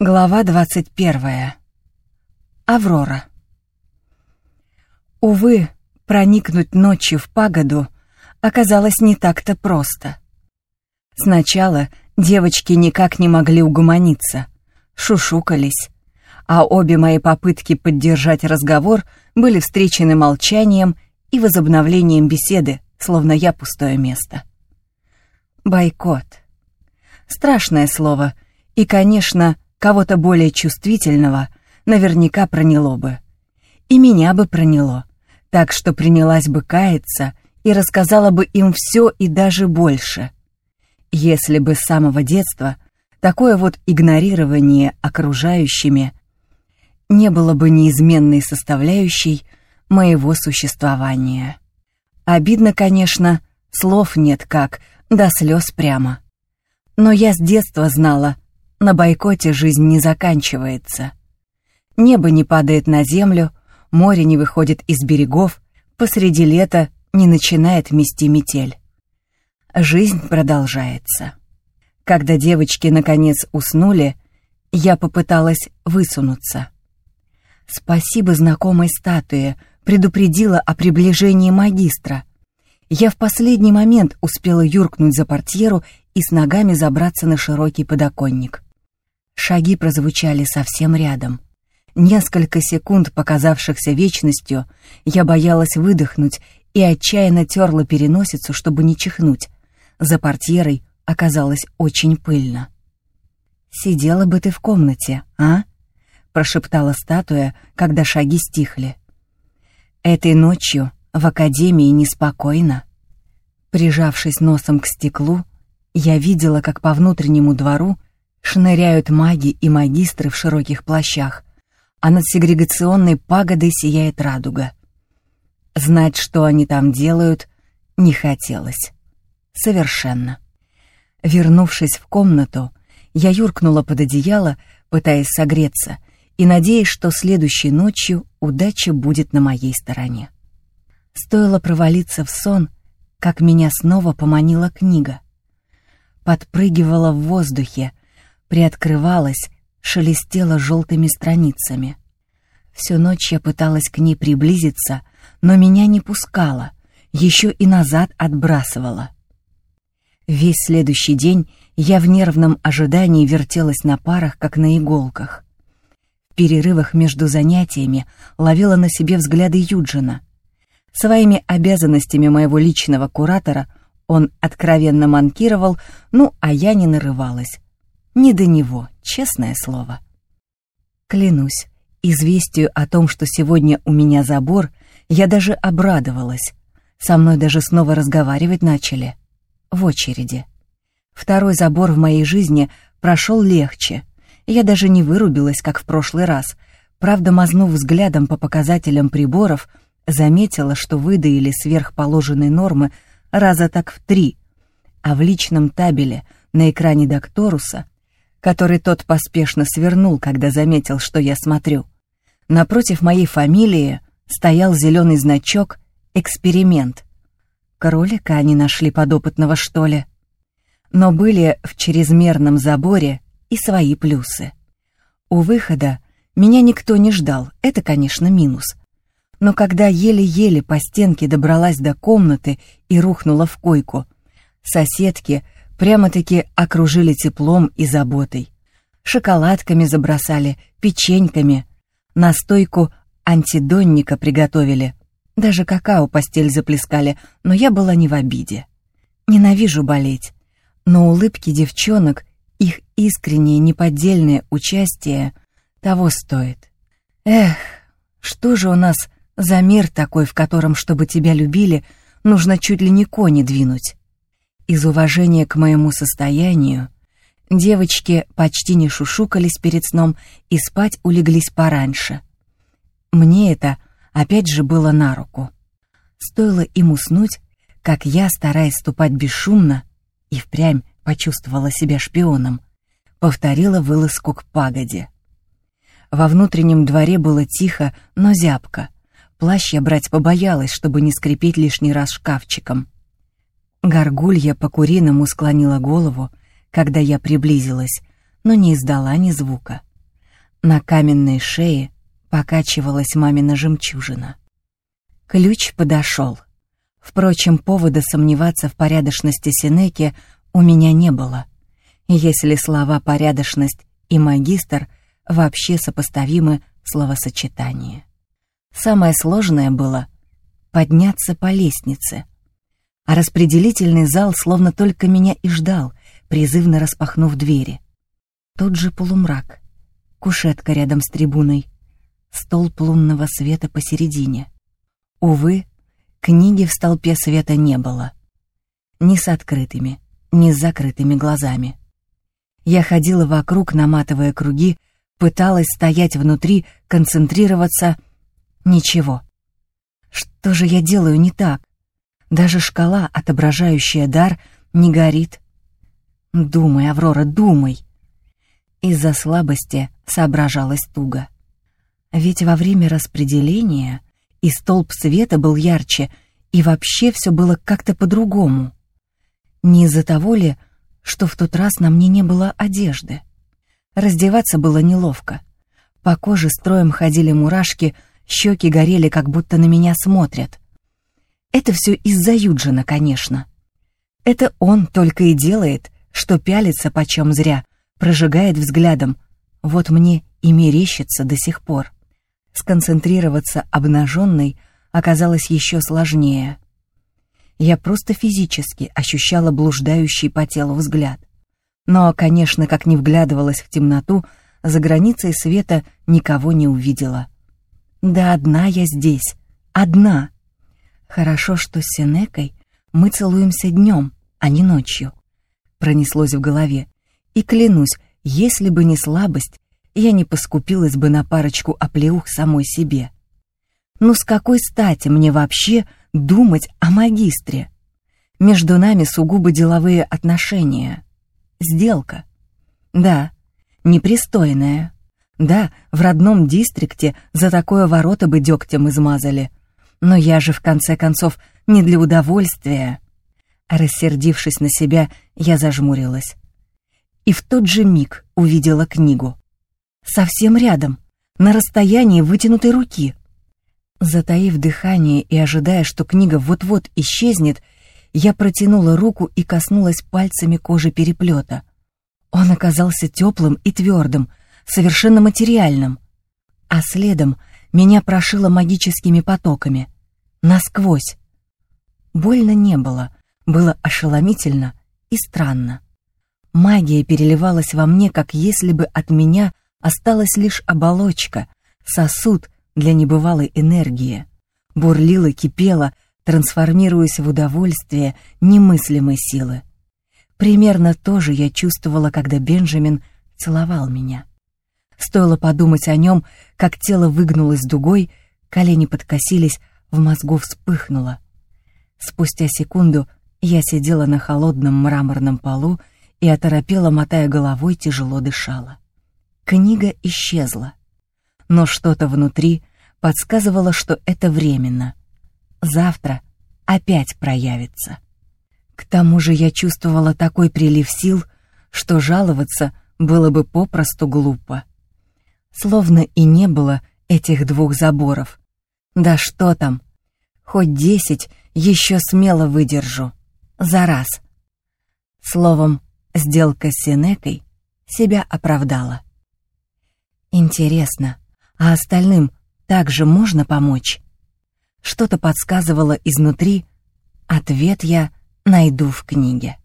Глава 21. Аврора. Увы, проникнуть ночью в пагоду оказалось не так-то просто. Сначала девочки никак не могли угомониться, шушукались, а обе мои попытки поддержать разговор были встречены молчанием и возобновлением беседы, словно я пустое место. Бойкот. Страшное слово, и, конечно, кого-то более чувствительного наверняка проняло бы. И меня бы проняло, так что принялась бы каяться и рассказала бы им все и даже больше. Если бы с самого детства такое вот игнорирование окружающими не было бы неизменной составляющей моего существования. Обидно, конечно, слов нет как, до слез прямо. Но я с детства знала, на бойкоте жизнь не заканчивается. Небо не падает на землю, море не выходит из берегов, посреди лета не начинает мести метель. Жизнь продолжается. Когда девочки наконец уснули, я попыталась высунуться. Спасибо знакомой статуе, предупредила о приближении магистра. Я в последний момент успела юркнуть за портьеру и с ногами забраться на широкий подоконник. Шаги прозвучали совсем рядом. Несколько секунд, показавшихся вечностью, я боялась выдохнуть и отчаянно терла переносицу, чтобы не чихнуть. За портьерой оказалось очень пыльно. «Сидела бы ты в комнате, а?» — прошептала статуя, когда шаги стихли. «Этой ночью в академии неспокойно». Прижавшись носом к стеклу, я видела, как по внутреннему двору Шныряют маги и магистры в широких плащах, а над сегрегационной пагодой сияет радуга. Знать, что они там делают, не хотелось. Совершенно. Вернувшись в комнату, я юркнула под одеяло, пытаясь согреться, и надеясь, что следующей ночью удача будет на моей стороне. Стоило провалиться в сон, как меня снова поманила книга. Подпрыгивала в воздухе, приоткрывалась, шелестела желтыми страницами. Всю ночь я пыталась к ней приблизиться, но меня не пускала, еще и назад отбрасывала. Весь следующий день я в нервном ожидании вертелась на парах, как на иголках. В перерывах между занятиями ловила на себе взгляды Юджина. Своими обязанностями моего личного куратора он откровенно манкировал, ну, а я не нарывалась. Не до него, честное слово. Клянусь, известию о том, что сегодня у меня забор, я даже обрадовалась. Со мной даже снова разговаривать начали. В очереди. Второй забор в моей жизни прошел легче. Я даже не вырубилась, как в прошлый раз. Правда, мазнув взглядом по показателям приборов, заметила, что выдаили сверхположенной нормы раза так в три, а в личном табеле на экране Докторуса который тот поспешно свернул, когда заметил, что я смотрю. Напротив моей фамилии стоял зеленый значок «Эксперимент». Кролика они нашли подопытного, что ли? Но были в чрезмерном заборе и свои плюсы. У выхода меня никто не ждал, это, конечно, минус. Но когда еле-еле по стенке добралась до комнаты и рухнула в койку, соседки — прямо-таки окружили теплом и заботой. Шоколадками забросали, печеньками, настойку антидонника приготовили. Даже какао постель заплескали, но я была не в обиде. Ненавижу болеть, но улыбки девчонок, их искреннее неподдельное участие того стоит. Эх, что же у нас за мир такой, в котором, чтобы тебя любили, нужно чуть ли не кони двинуть? Из уважения к моему состоянию девочки почти не шушукались перед сном и спать улеглись пораньше. Мне это опять же было на руку. Стоило им уснуть, как я, стараясь ступать бесшумно, и впрямь почувствовала себя шпионом, повторила вылазку к пагоде. Во внутреннем дворе было тихо, но зябко. Плащ я брать побоялась, чтобы не скрипеть лишний раз шкафчиком. Горгулья по-куриному склонила голову, когда я приблизилась, но не издала ни звука. На каменной шее покачивалась мамина жемчужина. Ключ подошел. Впрочем, повода сомневаться в порядочности Синеки у меня не было, если слова «порядочность» и «магистр» вообще сопоставимы в словосочетании. Самое сложное было подняться по лестнице, а распределительный зал словно только меня и ждал, призывно распахнув двери. Тот же полумрак, кушетка рядом с трибуной, столб лунного света посередине. Увы, книги в столпе света не было. Ни с открытыми, ни с закрытыми глазами. Я ходила вокруг, наматывая круги, пыталась стоять внутри, концентрироваться. Ничего. Что же я делаю не так? Даже шкала, отображающая дар, не горит. Думай, Аврора, думай. Из-за слабости соображалась туго. Ведь во время распределения и столб света был ярче, и вообще все было как-то по-другому. Не из-за того ли, что в тот раз на мне не было одежды. Раздеваться было неловко. По коже строем ходили мурашки, щеки горели, как будто на меня смотрят. Это все из-за Юджина, конечно. Это он только и делает, что пялится почем зря, прожигает взглядом. Вот мне и мерещится до сих пор. Сконцентрироваться обнаженной оказалось еще сложнее. Я просто физически ощущала блуждающий по телу взгляд. Но, конечно, как не вглядывалась в темноту, за границей света никого не увидела. Да одна я здесь, одна. Хорошо, что с Сенекой мы целуемся днем, а не ночью. Пронеслось в голове. И клянусь, если бы не слабость, я не поскупилась бы на парочку оплеух самой себе. Ну с какой стати мне вообще думать о магистре? Между нами сугубо деловые отношения. Сделка. Да, непристойная. Да, в родном дистрикте за такое ворота бы дегтем измазали. Но я же, в конце концов, не для удовольствия. Рассердившись на себя, я зажмурилась. И в тот же миг увидела книгу. Совсем рядом, на расстоянии вытянутой руки. Затаив дыхание и ожидая, что книга вот-вот исчезнет, я протянула руку и коснулась пальцами кожи переплета. Он оказался теплым и твердым, совершенно материальным. А следом меня прошило магическими потоками. Насквозь. Больно не было, было ошеломительно и странно. Магия переливалась во мне, как если бы от меня осталась лишь оболочка, сосуд для небывалой энергии. Бурлила, кипела, трансформируясь в удовольствие немыслимой силы. Примерно то же я чувствовала, когда Бенджамин целовал меня. Стоило подумать о нем, как тело выгнулось дугой, колени подкосились, в мозгу вспыхнуло. Спустя секунду я сидела на холодном мраморном полу и оторопела, мотая головой, тяжело дышала. Книга исчезла, но что-то внутри подсказывало, что это временно. Завтра опять проявится. К тому же я чувствовала такой прилив сил, что жаловаться было бы попросту глупо. Словно и не было этих двух заборов. Да что там, хоть десять еще смело выдержу. За раз. Словом, сделка с Сенекой себя оправдала. Интересно, а остальным также можно помочь? Что-то подсказывало изнутри, ответ я найду в книге.